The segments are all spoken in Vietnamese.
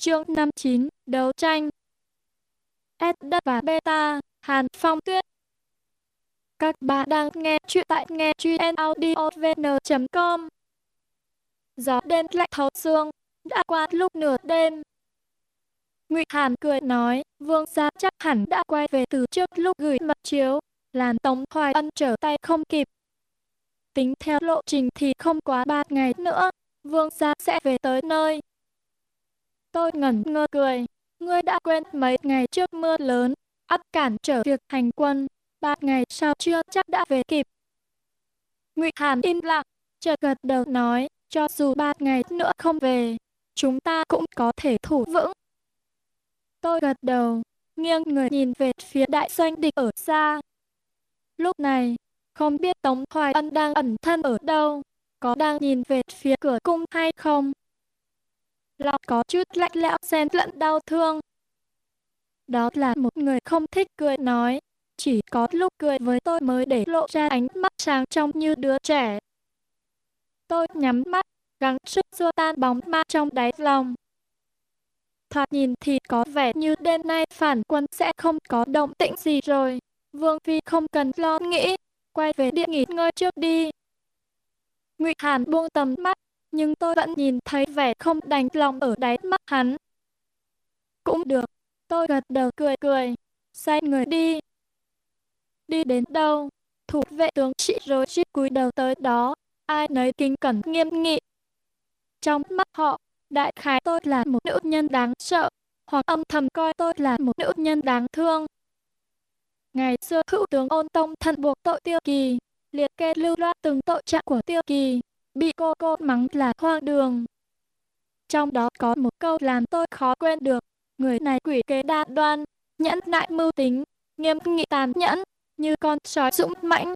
Chương 59 Đấu tranh. S đất và beta, Hàn Phong Tuyết. Các bạn đang nghe chuyện tại nghe chuyện audiovn.com Gió đêm lạnh thấu xương, Đã qua lúc nửa đêm. Ngụy Hàn cười nói, Vương gia chắc hẳn đã quay về từ trước lúc gửi mật chiếu Làm Tống Hoài Ân trở tay không kịp. Tính theo lộ trình thì không quá ba ngày nữa, Vương gia sẽ về tới nơi. Tôi ngẩn ngơ cười. Ngươi đã quên mấy ngày trước mưa lớn, ắt cản trở việc hành quân. Ba ngày sau chưa chắc đã về kịp. Ngụy Hàn im lặng, chợt gật đầu nói, cho dù ba ngày nữa không về, chúng ta cũng có thể thủ vững. Tôi gật đầu, nghiêng người nhìn về phía đại doanh địch ở xa. Lúc này, không biết Tống Hoài Ân đang ẩn thân ở đâu, có đang nhìn về phía cửa cung hay không lòng có chút lạnh lẽo xen lẫn đau thương. Đó là một người không thích cười nói, chỉ có lúc cười với tôi mới để lộ ra ánh mắt sáng trong như đứa trẻ. Tôi nhắm mắt, gắng sức xua tan bóng ma trong đáy lòng. Thoạt nhìn thì có vẻ như đêm nay phản quân sẽ không có động tĩnh gì rồi. Vương Phi không cần lo nghĩ, quay về điện nghỉ ngơi trước đi. Ngụy Hàn buông tầm mắt, nhưng tôi vẫn nhìn thấy vẻ không đành lòng ở đáy mắt hắn. Cũng được, tôi gật đầu cười cười, xoay người đi. Đi đến đâu, thủ vệ tướng sĩ rồi chít cúi đầu tới đó, ai nấy kính cẩn nghiêm nghị. Trong mắt họ, đại khái tôi là một nữ nhân đáng sợ, hoặc âm thầm coi tôi là một nữ nhân đáng thương. Ngày xưa hữu tướng ôn tông thân buộc tội tiêu kỳ, liệt kê lưu loát từng tội trạng của tiêu kỳ, bị cô cô mắng là hoang đường. Trong đó có một câu làm tôi khó quên được, người này quỷ kế đa đoan, nhẫn nại mưu tính, nghiêm nghị tàn nhẫn, như con sói dũng mãnh.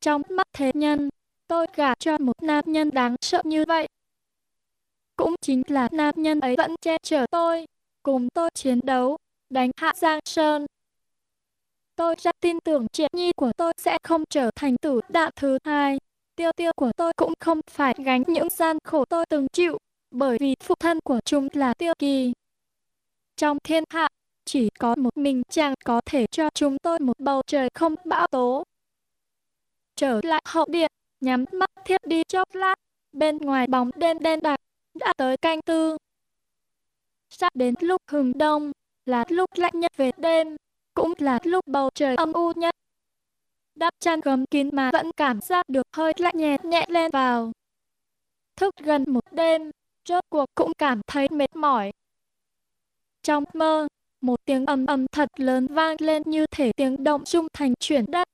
Trong mắt thế nhân, tôi gả cho một nam nhân đáng sợ như vậy. Cũng chính là nam nhân ấy vẫn che chở tôi, cùng tôi chiến đấu, đánh hạ Giang Sơn. Tôi rất tin tưởng triệt nhi của tôi sẽ không trở thành tử đạn thứ hai tiêu tiêu của tôi cũng không phải gánh những gian khổ tôi từng chịu, bởi vì phụ thân của chúng là tiêu kỳ. Trong thiên hạ, chỉ có một mình chàng có thể cho chúng tôi một bầu trời không bão tố. Trở lại hậu điện, nhắm mắt thiết đi chốc lát, bên ngoài bóng đêm đen đặc, đã tới canh tư. Sắp đến lúc hừng đông, là lúc lạnh nhất về đêm, cũng là lúc bầu trời âm u nhất đắp chăn gấm kín mà vẫn cảm giác được hơi lạnh nhẹ nhẹ lên vào. Thức gần một đêm, rốt cuộc cũng cảm thấy mệt mỏi. Trong mơ, một tiếng ầm ầm thật lớn vang lên như thể tiếng động trung thành chuyển đất.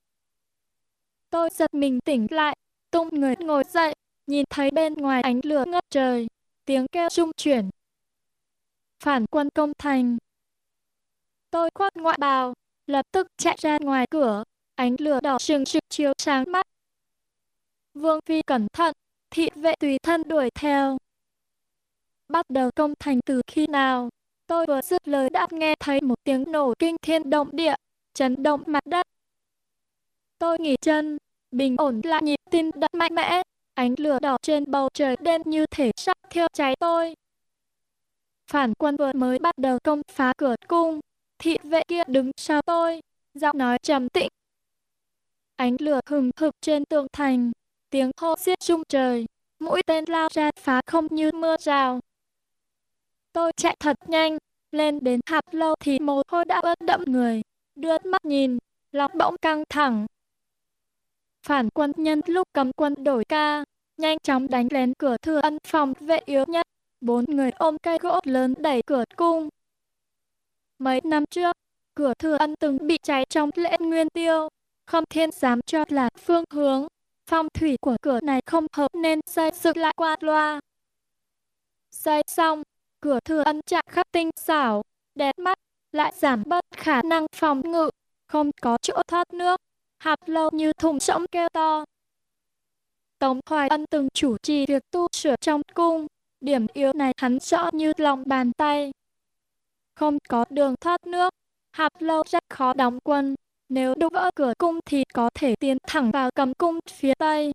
Tôi giật mình tỉnh lại, tung người ngồi dậy, nhìn thấy bên ngoài ánh lửa ngất trời, tiếng kêu trung chuyển. Phản quân công thành. Tôi khoác ngoại bào, lập tức chạy ra ngoài cửa, ánh lửa đỏ trừng trực chiếu sáng mắt. Vương Phi cẩn thận, thị vệ tùy thân đuổi theo. Bắt đầu công thành từ khi nào? Tôi vừa dứt lời đã nghe thấy một tiếng nổ kinh thiên động địa, chấn động mặt đất. Tôi nghỉ chân, bình ổn lại nhịp tim đập mạnh mẽ, ánh lửa đỏ trên bầu trời đen như thể sắp thiêu cháy tôi. Phản quân vừa mới bắt đầu công phá cửa cung, thị vệ kia đứng sau tôi, giọng nói trầm tĩnh ánh lửa hừng hực trên tường thành, tiếng hô xiết rung trời, mũi tên lao ra phá không như mưa rào. Tôi chạy thật nhanh, lên đến hạp lâu thì mồ hôi đã ướt đẫm người, đưa mắt nhìn, lòng bỗng căng thẳng. Phản quân nhân lúc cầm quân đổi ca, nhanh chóng đánh lén cửa thừa ân phòng vệ yếu nhất, bốn người ôm cây gỗ lớn đẩy cửa cung. Mấy năm trước, cửa thừa ân từng bị cháy trong lễ nguyên tiêu, không thiên dám cho là phương hướng. Phong thủy của cửa này không hợp nên xây dựng lại qua loa. Xây xong, cửa thừa ân chạm khắc tinh xảo, đẹp mắt, lại giảm bớt khả năng phòng ngự, không có chỗ thoát nước, hạp lâu như thùng rỗng kêu to. Tống Hoài Ân từng chủ trì việc tu sửa trong cung, điểm yếu này hắn rõ như lòng bàn tay. Không có đường thoát nước, hạp lâu rất khó đóng quân, nếu đục vỡ cửa cung thì có thể tiến thẳng vào cầm cung phía tây.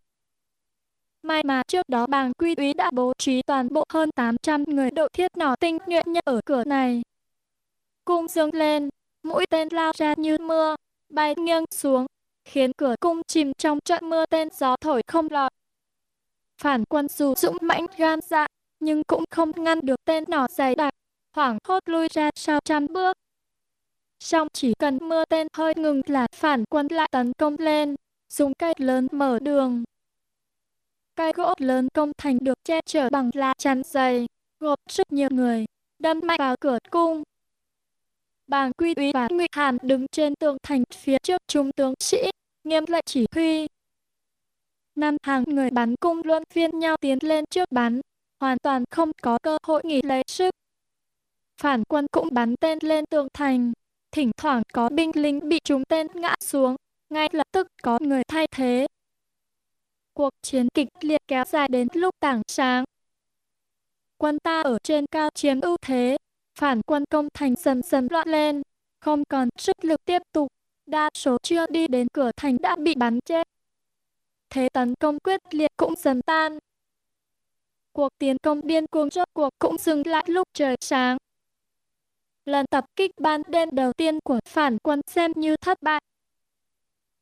May mà trước đó bàng quy úy đã bố trí toàn bộ hơn 800 người đội thiết nỏ tinh nhuệ nhất ở cửa này. Cung dương lên, mũi tên lao ra như mưa, bay nghiêng xuống, khiến cửa cung chìm trong trận mưa tên gió thổi không lọt. Phản quân dù dũng mãnh gan dạ, nhưng cũng không ngăn được tên nỏ dày đặc, hoảng hốt lui ra sau trăm bước. Xong chỉ cần mưa tên hơi ngừng là phản quân lại tấn công lên, dùng cây lớn mở đường. Cây gỗ lớn công thành được che chở bằng lá chắn dày, gộp rất nhiều người, đâm mạnh vào cửa cung. Bàng Quy Úy và Ngụy Hàn đứng trên tường thành phía trước trung tướng sĩ, nghiêm lệnh chỉ huy. Năm hàng người bắn cung luân phiên nhau tiến lên trước bắn, hoàn toàn không có cơ hội nghỉ lấy sức. Phản quân cũng bắn tên lên tường thành, thỉnh thoảng có binh lính bị trúng tên ngã xuống, ngay lập tức có người thay thế. Cuộc chiến kịch liệt kéo dài đến lúc tảng sáng. Quân ta ở trên cao chiếm ưu thế, phản quân công thành dần dần loạn lên, không còn sức lực tiếp tục, đa số chưa đi đến cửa thành đã bị bắn chết. Thế tấn công quyết liệt cũng dần tan. Cuộc tiến công điên cuồng rốt cuộc cũng dừng lại lúc trời sáng. Lần tập kích ban đêm đầu tiên của phản quân xem như thất bại.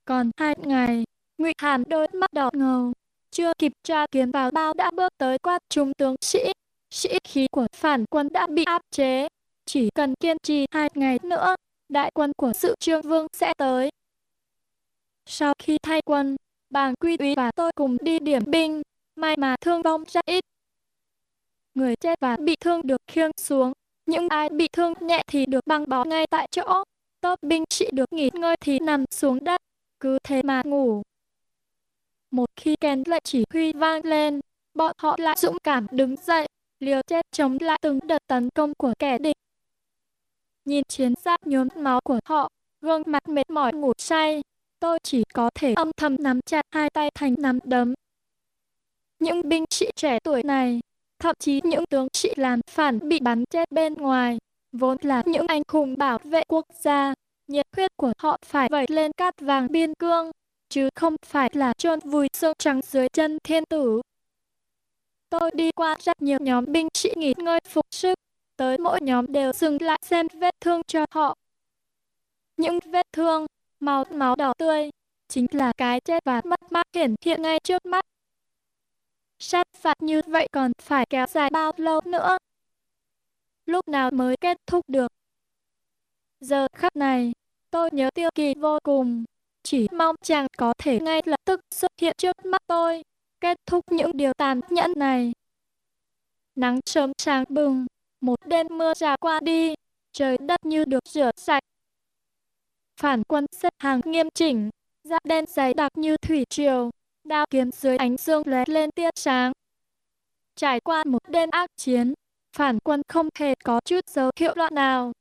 Còn hai ngày, Ngụy Hàn đôi mắt đỏ ngầu, chưa kịp tra kiếm vào bao đã bước tới quát trung tướng sĩ. Sĩ khí của phản quân đã bị áp chế, chỉ cần kiên trì hai ngày nữa, đại quân của sự trương vương sẽ tới. Sau khi thay quân, bàng quy úy và tôi cùng đi điểm binh, may mà thương vong rất ít. Người chết và bị thương được khiêng xuống, những ai bị thương nhẹ thì được băng bó ngay tại chỗ. Tốt binh sĩ được nghỉ ngơi thì nằm xuống đất, cứ thế mà ngủ. Một khi kèn lệnh chỉ huy vang lên, bọn họ lại dũng cảm đứng dậy, liều chết chống lại từng đợt tấn công của kẻ địch. Nhìn chiến giáp nhuốm máu của họ, gương mặt mệt mỏi ngủ say, tôi chỉ có thể âm thầm nắm chặt hai tay thành nắm đấm. Những binh sĩ trẻ tuổi này, thậm chí những tướng sĩ làm phản bị bắn chết bên ngoài, vốn là những anh hùng bảo vệ quốc gia, nhiệt huyết của họ phải vẩy lên cát vàng biên cương, chứ không phải là chôn vùi xương trắng dưới chân thiên tử. Tôi đi qua rất nhiều nhóm binh sĩ nghỉ ngơi phục sức, tới mỗi nhóm đều dừng lại xem vết thương cho họ. Những vết thương, màu máu đỏ tươi, chính là cái chết và mất mát hiển hiện ngay trước mắt. Sát phạt như vậy còn phải kéo dài bao lâu nữa? Lúc nào mới kết thúc được? Giờ khắc này, tôi nhớ tiêu kỳ vô cùng. Chỉ mong chàng có thể ngay lập tức xuất hiện trước mắt tôi, kết thúc những điều tàn nhẫn này. Nắng sớm sáng bừng, một đêm mưa rào qua đi, trời đất như được rửa sạch. Phản quân xếp hàng nghiêm chỉnh, da đen dày đặc như thủy triều, đao kiếm dưới ánh dương lóe lên tia sáng. Trải qua một đêm ác chiến, phản quân không hề có chút dấu hiệu loạn nào.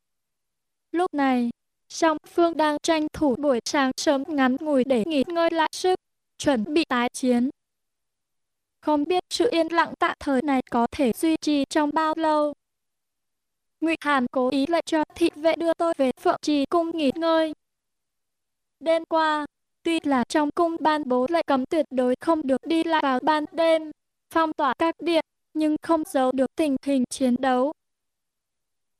Lúc này, song phương đang tranh thủ buổi sáng sớm ngắn ngủi để nghỉ ngơi lại sức, chuẩn bị tái chiến. Không biết sự yên lặng tạm thời này có thể duy trì trong bao lâu. Ngụy Hàn cố ý lệnh cho thị vệ đưa tôi về Phượng Trì cung nghỉ ngơi. Đêm qua, tuy là trong cung ban bố lệnh cấm tuyệt đối không được đi lại vào ban đêm, phong tỏa các điện, nhưng không giấu được tình hình chiến đấu.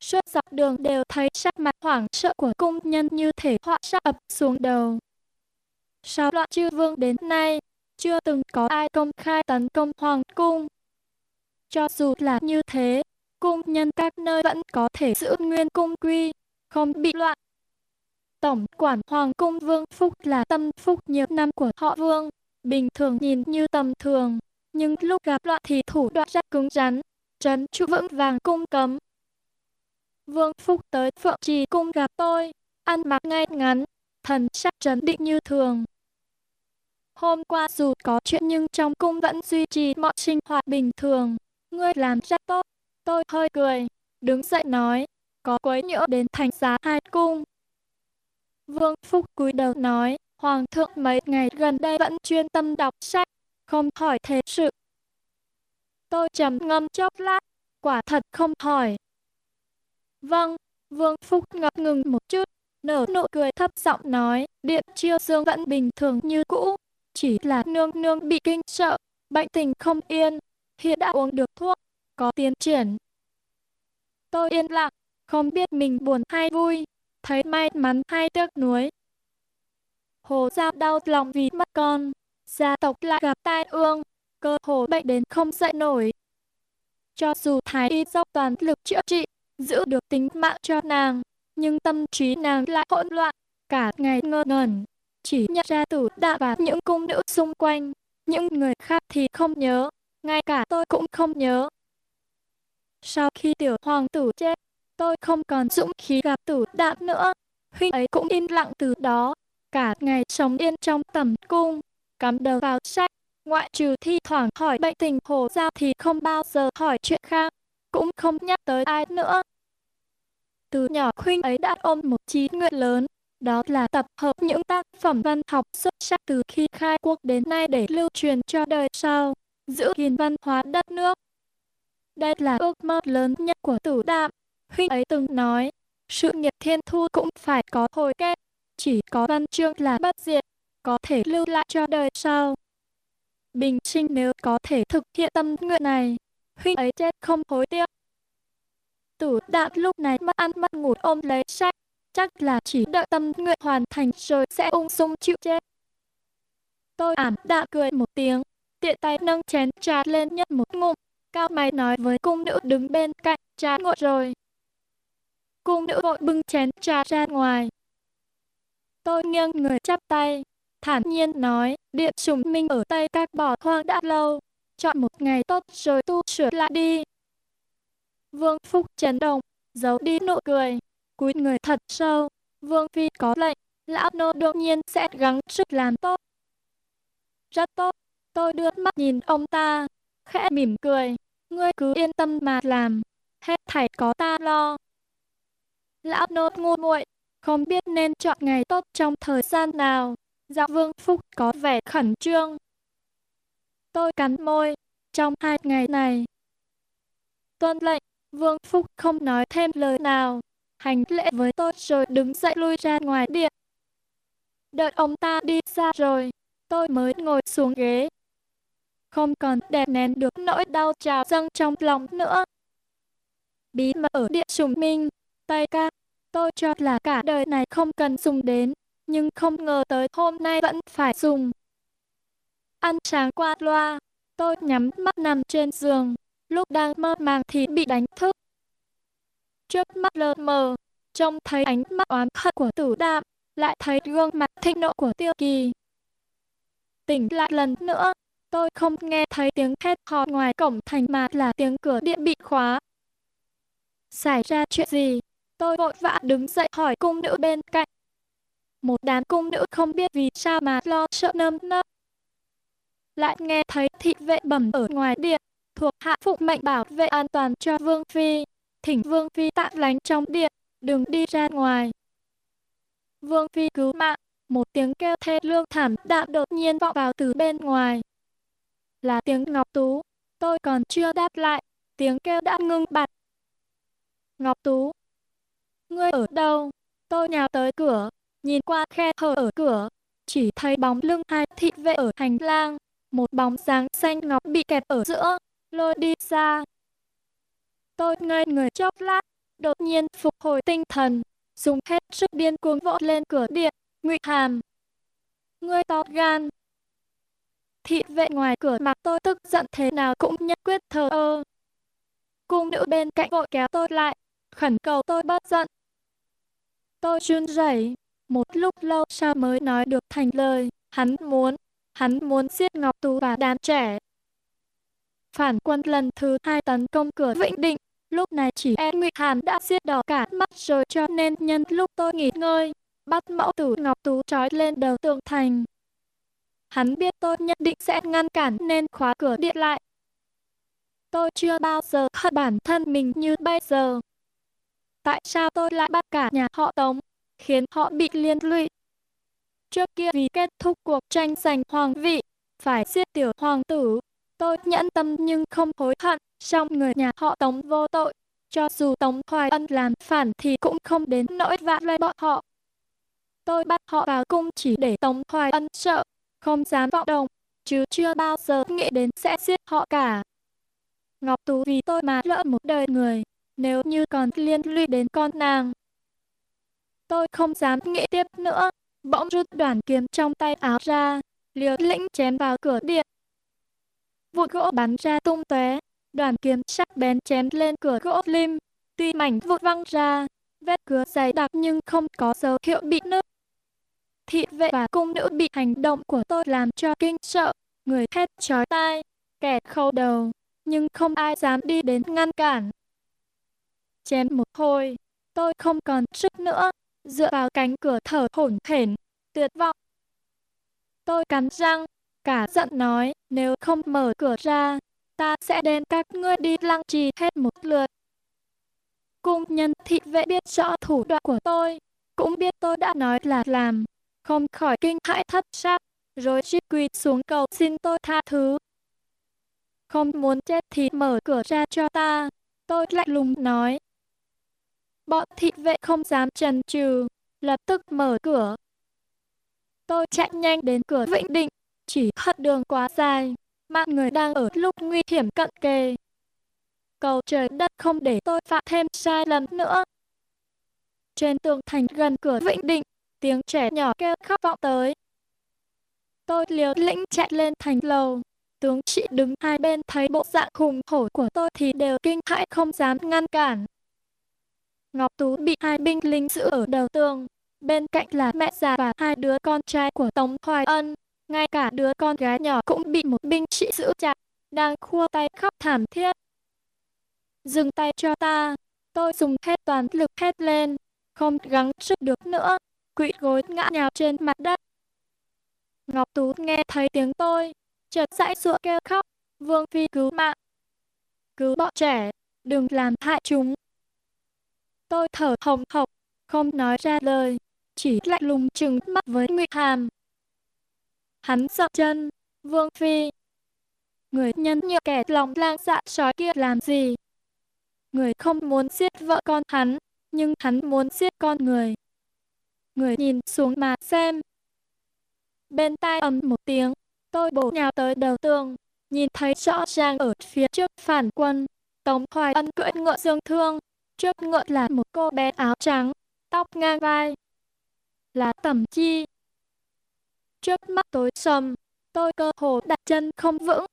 Suốt dọc đường đều thấy sắc mặt hoảng sợ của cung nhân như thể họa sắc ập xuống đầu. Sau loạn chư vương đến nay, chưa từng có ai công khai tấn công hoàng cung. Cho dù là như thế, cung nhân các nơi vẫn có thể giữ nguyên cung quy, không bị loạn. Tổng quản hoàng cung vương phúc là tâm phúc nhiều năm của họ vương, bình thường nhìn như tầm thường, nhưng lúc gặp loạn thì thủ đoạn rất cứng rắn, trấn trụ vững vàng cung cấm. Vương Phúc tới Phượng Trì cung gặp tôi, ăn mặc ngay ngắn, thần sắc trấn định như thường. Hôm qua dù có chuyện nhưng trong cung vẫn duy trì mọi sinh hoạt bình thường. Ngươi làm rất tốt. Tôi hơi cười, đứng dậy nói, có quấy nhiễu đến thành giá hai cung. Vương Phúc cúi đầu nói, Hoàng thượng mấy ngày gần đây vẫn chuyên tâm đọc sách, không hỏi thế sự. Tôi trầm ngâm chốc lát, quả thật không hỏi. Vâng, Vương Phúc ngập ngừng một chút, nở nụ cười thấp giọng nói, điện chiêu dương vẫn bình thường như cũ, chỉ là nương nương bị kinh sợ, bệnh tình không yên, hiện đã uống được thuốc, có tiến triển. Tôi yên lặng, không biết mình buồn hay vui, thấy may mắn hay tiếc nuối. Hồ Giao đau lòng vì mất con, gia tộc lại gặp tai ương, cơ hồ bệnh đến không dậy nổi. Cho dù Thái y dốc toàn lực chữa trị, giữ được tính mạng cho nàng, nhưng tâm trí nàng lại hỗn loạn, cả ngày ngơ ngẩn. Chỉ nhận ra tử đạ và những cung nữ xung quanh, những người khác thì không nhớ, ngay cả tôi cũng không nhớ. Sau khi tiểu hoàng tử chết, tôi không còn dũng khí gặp tử đạm nữa. Huynh ấy cũng im lặng từ đó, cả ngày sống yên trong tầm cung, cắm đầu vào sách, ngoại trừ thi thoảng hỏi bệnh tình hồ giao thì không bao giờ hỏi chuyện khác, cũng không nhắc tới ai nữa. Từ nhỏ Huynh ấy đã ôm một chí nguyện lớn, đó là tập hợp những tác phẩm văn học xuất sắc từ khi khai quốc đến nay để lưu truyền cho đời sau, giữ gìn văn hóa đất nước. Đây là ước mơ lớn nhất của tử đạm. Huynh ấy từng nói, sự nghiệp thiên thu cũng phải có hồi kết, chỉ có văn chương là bất diệt, có thể lưu lại cho đời sau. Bình sinh nếu có thể thực hiện tâm nguyện này, huynh ấy chết không hối tiếc. Tử đạm lúc này mất ăn mất ngủ ôm lấy sách, chắc là chỉ đợi tâm nguyện hoàn thành rồi sẽ ung dung chịu chết. Tôi ảm đạm cười một tiếng, tiện tay nâng chén trà lên nhấp một ngụm, cao mày nói với cung nữ đứng bên cạnh, trà nguội rồi. Cung nữ vội bưng chén trà ra ngoài. Tôi nghiêng người chắp tay, thản nhiên nói, điện sùng minh ở Tây Các bỏ hoang đã lâu, chọn một ngày tốt rồi tu sửa lại đi. Vương Phúc chấn động, giấu đi nụ cười, cúi người thật sâu. Vương Phi có lệnh, lão nô đương nhiên sẽ gắng sức làm tốt. Rất tốt, tôi đưa mắt nhìn ông ta, khẽ mỉm cười, ngươi cứ yên tâm mà làm, hết thảy có ta lo. Lão nốt ngu muội, không biết nên chọn ngày tốt trong thời gian nào. Giọng Vương Phúc có vẻ khẩn trương. Tôi cắn môi, trong hai ngày này. Tuân lệnh, Vương Phúc không nói thêm lời nào, hành lễ với tôi rồi đứng dậy lui ra ngoài điện. Đợi ông ta đi xa rồi, tôi mới ngồi xuống ghế. Không còn đè nén được nỗi đau trào dâng trong lòng nữa. Bí mật ở địa trùng minh, tay ca, tôi cho là cả đời này không cần dùng đến, nhưng không ngờ tới hôm nay vẫn phải dùng. Ăn sáng qua loa, tôi nhắm mắt nằm trên giường, lúc đang mơ màng thì bị đánh thức trước mắt lờ mờ, trông thấy ánh mắt oán hận của tử đạm, lại thấy gương mặt thịnh nộ của tiêu kỳ. Tỉnh lại lần nữa, tôi không nghe thấy tiếng hét hò ngoài cổng thành mà là tiếng cửa điện bị khóa. Xảy ra chuyện gì? Tôi vội vã đứng dậy hỏi cung nữ bên cạnh. Một đám cung nữ không biết vì sao mà lo sợ nơm nớp. Lại nghe thấy thị vệ bẩm ở ngoài điện, thuộc hạ phụ mệnh bảo vệ an toàn cho Vương Phi thỉnh Vương Phi tạm lánh trong điện, đừng đi ra ngoài. Vương Phi cứu mạng, một tiếng kêu thê lương thảm đạm đột nhiên vọng vào từ bên ngoài. Là tiếng Ngọc Tú, tôi còn chưa đáp lại, tiếng kêu đã ngưng bặt. Ngọc Tú, ngươi ở đâu? Tôi nhào tới cửa, nhìn qua khe hở ở cửa, chỉ thấy bóng lưng hai thị vệ ở hành lang, một bóng dáng xanh ngọc bị kẹt ở giữa, lôi đi xa. Tôi ngây người chốc lát, đột nhiên phục hồi tinh thần, dùng hết sức điên cuồng vỗ lên cửa điện, ngụy hàm. Ngươi to gan. Thị vệ ngoài cửa mặt tôi tức giận thế nào cũng nhất quyết thờ ơ. Cung nữ bên cạnh vội kéo tôi lại, khẩn cầu tôi bớt giận. Tôi run rẩy, một lúc lâu sau mới nói được thành lời, hắn muốn, hắn muốn giết Ngọc Tú và đám trẻ. Phản quân lần thứ hai tấn công cửa Vĩnh Định, Lúc này chỉ e Ngụy Hàn đã giết đỏ cả mắt rồi cho nên nhân lúc tôi nghỉ ngơi, bắt mẫu tử Ngọc Tú trói lên đầu tường thành. Hắn biết tôi nhất định sẽ ngăn cản nên khóa cửa điện lại. Tôi chưa bao giờ hận bản thân mình như bây giờ. Tại sao tôi lại bắt cả nhà họ Tống, khiến họ bị liên lụy? Trước kia vì kết thúc cuộc tranh giành hoàng vị, phải giết tiểu hoàng tử, Tôi nhẫn tâm nhưng không hối hận, song người nhà họ Tống vô tội. Cho dù Tống Hoài Ân làm phản thì cũng không đến nỗi vạ lây bọn họ. Tôi bắt họ vào cung chỉ để Tống Hoài Ân sợ, không dám vọng động. chứ chưa bao giờ nghĩ đến sẽ giết họ cả. Ngọc Tú vì tôi mà lỡ một đời người, nếu như còn liên lụy đến con nàng. Tôi không dám nghĩ tiếp nữa, bỗng rút đoàn kiếm trong tay áo ra, liều lĩnh chém vào cửa điện. Vụn gỗ bắn ra tung tóe, đoàn kiếm sắc bén chém lên cửa gỗ lim, tuy mảnh vụn văng ra, vết cửa dày đặc nhưng không có dấu hiệu bị nứt. Thị vệ và cung nữ bị hành động của tôi làm cho kinh sợ, người hét chói tai, kẻ khâu đầu, nhưng không ai dám đi đến ngăn cản. Chém một hồi, tôi không còn sức nữa, dựa vào cánh cửa thở hổn hển, tuyệt vọng. Tôi cắn răng, cả giận nói, nếu không mở cửa ra, ta sẽ đem các ngươi đi lăng trì hết một lượt. Cung nhân thị vệ biết rõ thủ đoạn của tôi, cũng biết tôi đã nói là làm, không khỏi kinh hãi thất sắc, rồi chỉ quỳ xuống cầu xin tôi tha thứ. Không muốn chết thì mở cửa ra cho ta, tôi lạnh lùng nói. Bọn thị vệ không dám chần chừ, lập tức mở cửa. Tôi chạy nhanh đến cửa Vĩnh Định, chỉ hận đường quá dài, mạng người đang ở lúc nguy hiểm cận kề. Cầu trời đất không để tôi phạm thêm sai lầm nữa. Trên tường thành gần cửa Vĩnh Định, tiếng trẻ nhỏ kêu khóc vọng tới. Tôi liều lĩnh chạy lên thành lầu. Tướng chị đứng hai bên thấy bộ dạng khủng hổ của tôi thì đều kinh hãi không dám ngăn cản. Ngọc Tú bị hai binh lính giữ ở đầu tường. Bên cạnh là mẹ già và hai đứa con trai của Tống Hoài Ân. Ngay cả đứa con gái nhỏ cũng bị một binh sĩ giữ chặt, đang khua tay khóc thảm thiết. Dừng tay cho ta, tôi dùng hết toàn lực hét lên, không gắng sức được nữa, quỵ gối ngã nhào trên mặt đất. Ngọc Tú nghe thấy tiếng tôi, chợt dãy ruộng kêu khóc, Vương Phi cứu mạng. Cứu bọn trẻ, đừng làm hại chúng. Tôi thở hồng hộc, không nói ra lời, chỉ lạnh lùng trừng mắt với Ngụy Hàm. Hắn dậm chân, Vương Phi. Người nhân như kẻ lòng lang dạ sói kia làm gì? Người không muốn giết vợ con hắn, nhưng hắn muốn giết con người. Người nhìn xuống mà xem. Bên tai ầm một tiếng, tôi bổ nhào tới đầu tường, nhìn thấy rõ ràng ở phía trước phản quân. Tống Hoài Ân cưỡi ngựa dương thương, trước ngựa là một cô bé áo trắng, tóc ngang vai. Là Tầm chi. Trước mắt tối sầm, tôi cơ hồ đặt chân không vững.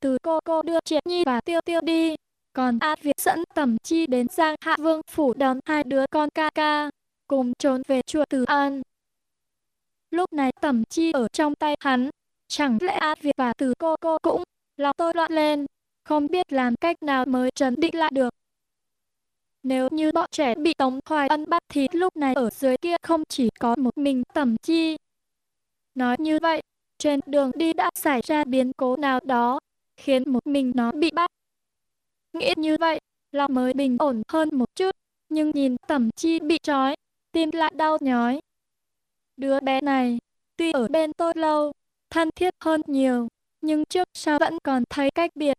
Từ cô cô đưa Triệt Nhi và Tiêu Tiêu đi, còn A Việt dẫn Tầm Chi đến Giang Hạ Vương phủ đón hai đứa con ca ca, cùng trốn về chùa Từ An. Lúc này Tầm Chi ở trong tay hắn, chẳng lẽ A Việt và Từ cô cô cũng lòng tôi loạn lên, không biết làm cách nào mới trấn định lại được. Nếu như bọn trẻ bị Tống Hoài Ân bắt thì lúc này ở dưới kia không chỉ có một mình Tầm Chi. Nói như vậy, trên đường đi đã xảy ra biến cố nào đó, khiến một mình nó bị bắt. Nghĩ như vậy, lòng mới bình ổn hơn một chút, nhưng nhìn Tầm chi bị trói, tim lại đau nhói. Đứa bé này, tuy ở bên tôi lâu, thân thiết hơn nhiều, nhưng trước sau vẫn còn thấy cách biệt.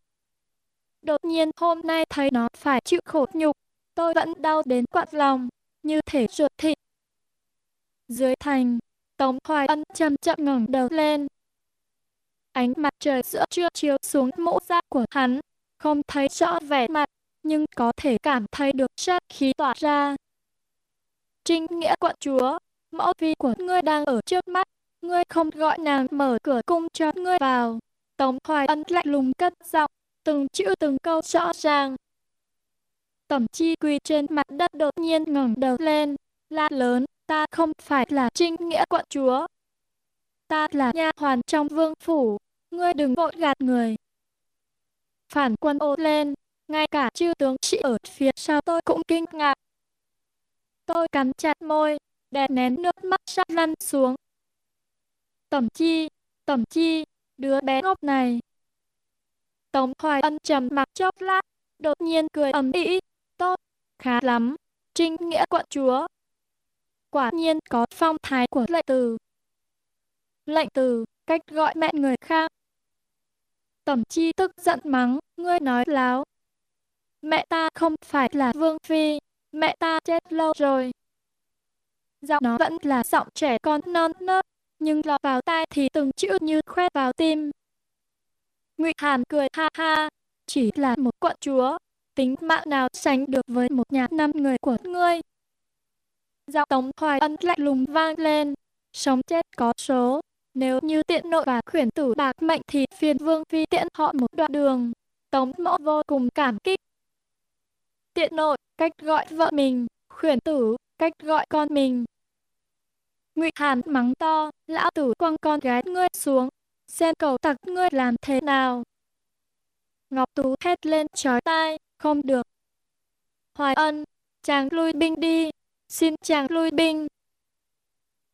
Đột nhiên hôm nay thấy nó phải chịu khổ nhục, tôi vẫn đau đến quặn lòng, như thể ruột thịt. Dưới thành, Tống Hoài Ân chậm chậm ngẩng đầu lên. Ánh mặt trời giữa trưa chiếu xuống mũ giáp của hắn, không thấy rõ vẻ mặt, nhưng có thể cảm thấy được sát khí tỏa ra. Trinh nghĩa quận chúa, mẫu phi của ngươi đang ở trước mắt, ngươi không gọi nàng mở cửa cung cho ngươi vào. Tống Hoài Ân lạnh lùng cất giọng, từng chữ từng câu rõ ràng. Tẩm chi quỳ trên mặt đất đột nhiên ngẩng đầu lên, la lớn, ta không phải là trinh nghĩa quận chúa. Ta là nha hoàn trong vương phủ, ngươi đừng vội gạt người. Phản quân ô lên, ngay cả chư tướng sĩ ở phía sau tôi cũng kinh ngạc. Tôi cắn chặt môi, đè nén nước mắt sắp lăn xuống. Tẩm chi, tẩm chi, đứa bé ngốc này. Tống Hoài Ân trầm mặc chốc lát, đột nhiên cười ầm ĩ, khá lắm, trinh nghĩa quận chúa. Quả nhiên có phong thái của lệnh từ. Lệnh từ, cách gọi mẹ người khác. Tẩm chi tức giận mắng, ngươi nói láo. Mẹ ta không phải là Vương Phi, mẹ ta chết lâu rồi. Giọng nó vẫn là giọng trẻ con non nớt, nhưng lọt vào tai thì từng chữ như khoét vào tim. Ngụy Hàn cười ha ha, chỉ là một quận chúa, tính mạng nào sánh được với một nhà năm người của ngươi. Giọng Tống Hoài Ân lạnh lùng vang lên, sống chết có số, nếu như tiện nội và khuyển tử bạc mệnh thì phiền vương phi tiện họ một đoạn đường. Tống mẫu vô cùng cảm kích. Tiện nội, cách gọi vợ mình, khuyển tử, cách gọi con mình. Ngụy Hàn mắng to, lão tử quăng con gái ngươi xuống, xem cầu tặc ngươi làm thế nào. Ngọc Tú hét lên chói tai, không được. Hoài ân, chàng lui binh đi, xin chàng lui binh.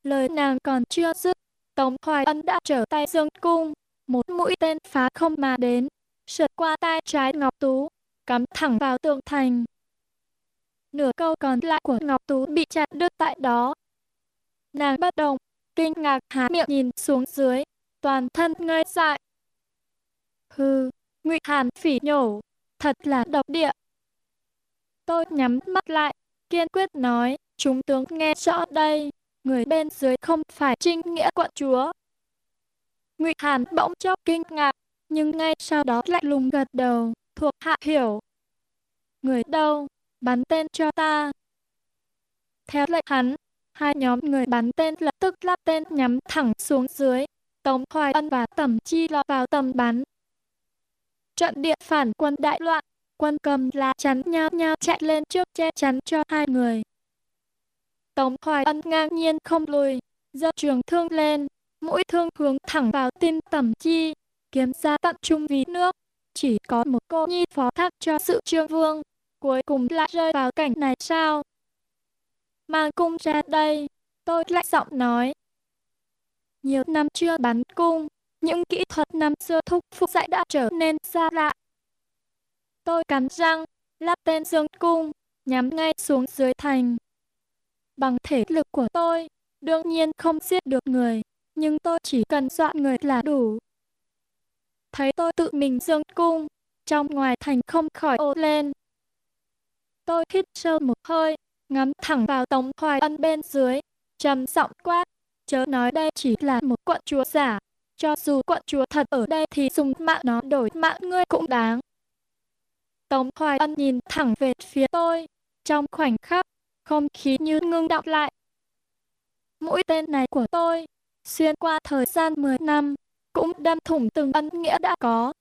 Lời nàng còn chưa dứt, Tống Hoài ân đã trở tay dương cung, một mũi tên phá không mà đến, sượt qua tay trái Ngọc Tú, cắm thẳng vào tường thành. Nửa câu còn lại của Ngọc Tú bị chặt đứt tại đó. Nàng bất động, kinh ngạc há miệng nhìn xuống dưới, toàn thân ngây dại. Hừ, Ngụy Hàn phỉ nhổ, thật là độc địa. Tôi nhắm mắt lại, kiên quyết nói, chúng tướng nghe rõ đây, người bên dưới không phải trinh nghĩa quận chúa. Ngụy Hàn bỗng chốc kinh ngạc, nhưng ngay sau đó lại lùng gật đầu, thuộc hạ hiểu. Người đâu, bắn tên cho ta. Theo lệnh hắn, hai nhóm người bắn tên lập tức lắp tên nhắm thẳng xuống dưới. Tống Hoài Ân và Tầm Chi lọt vào tầm bắn. Trận địa phản quân đại loạn, quân cầm lá chắn nhau nhau chạy lên trước che chắn cho hai người. Tống Hoài Ân ngang nhiên không lùi, giơ trường thương lên, mũi thương hướng thẳng vào tim Tầm Chi, kiếm ra tận trung vì nước. Chỉ có một cô nhi phó thác cho sự trương vương, cuối cùng lại rơi vào cảnh này sao? Mang cung ra đây, tôi lại giọng nói. Nhiều năm chưa bắn cung, những kỹ thuật năm xưa thúc phục dạy đã trở nên xa lạ. Tôi cắn răng, lắp tên dương cung, nhắm ngay xuống dưới thành. Bằng thể lực của tôi, đương nhiên không giết được người, nhưng tôi chỉ cần dọa người là đủ. Thấy tôi tự mình dương cung, trong ngoài thành không khỏi ô lên. Tôi hít sâu một hơi, ngắm thẳng vào Tống Hoài Ân bên dưới, trầm giọng quát, chớ nói đây chỉ là một quận chúa giả, cho dù quận chúa thật ở đây thì dùng mạng nó đổi mạng ngươi cũng đáng. Tống Hoài Ân nhìn thẳng về phía tôi, trong khoảnh khắc, không khí như ngưng đọng lại. Mũi tên này của tôi, xuyên qua thời gian 10 năm, cũng đâm thủng từng ân nghĩa đã có,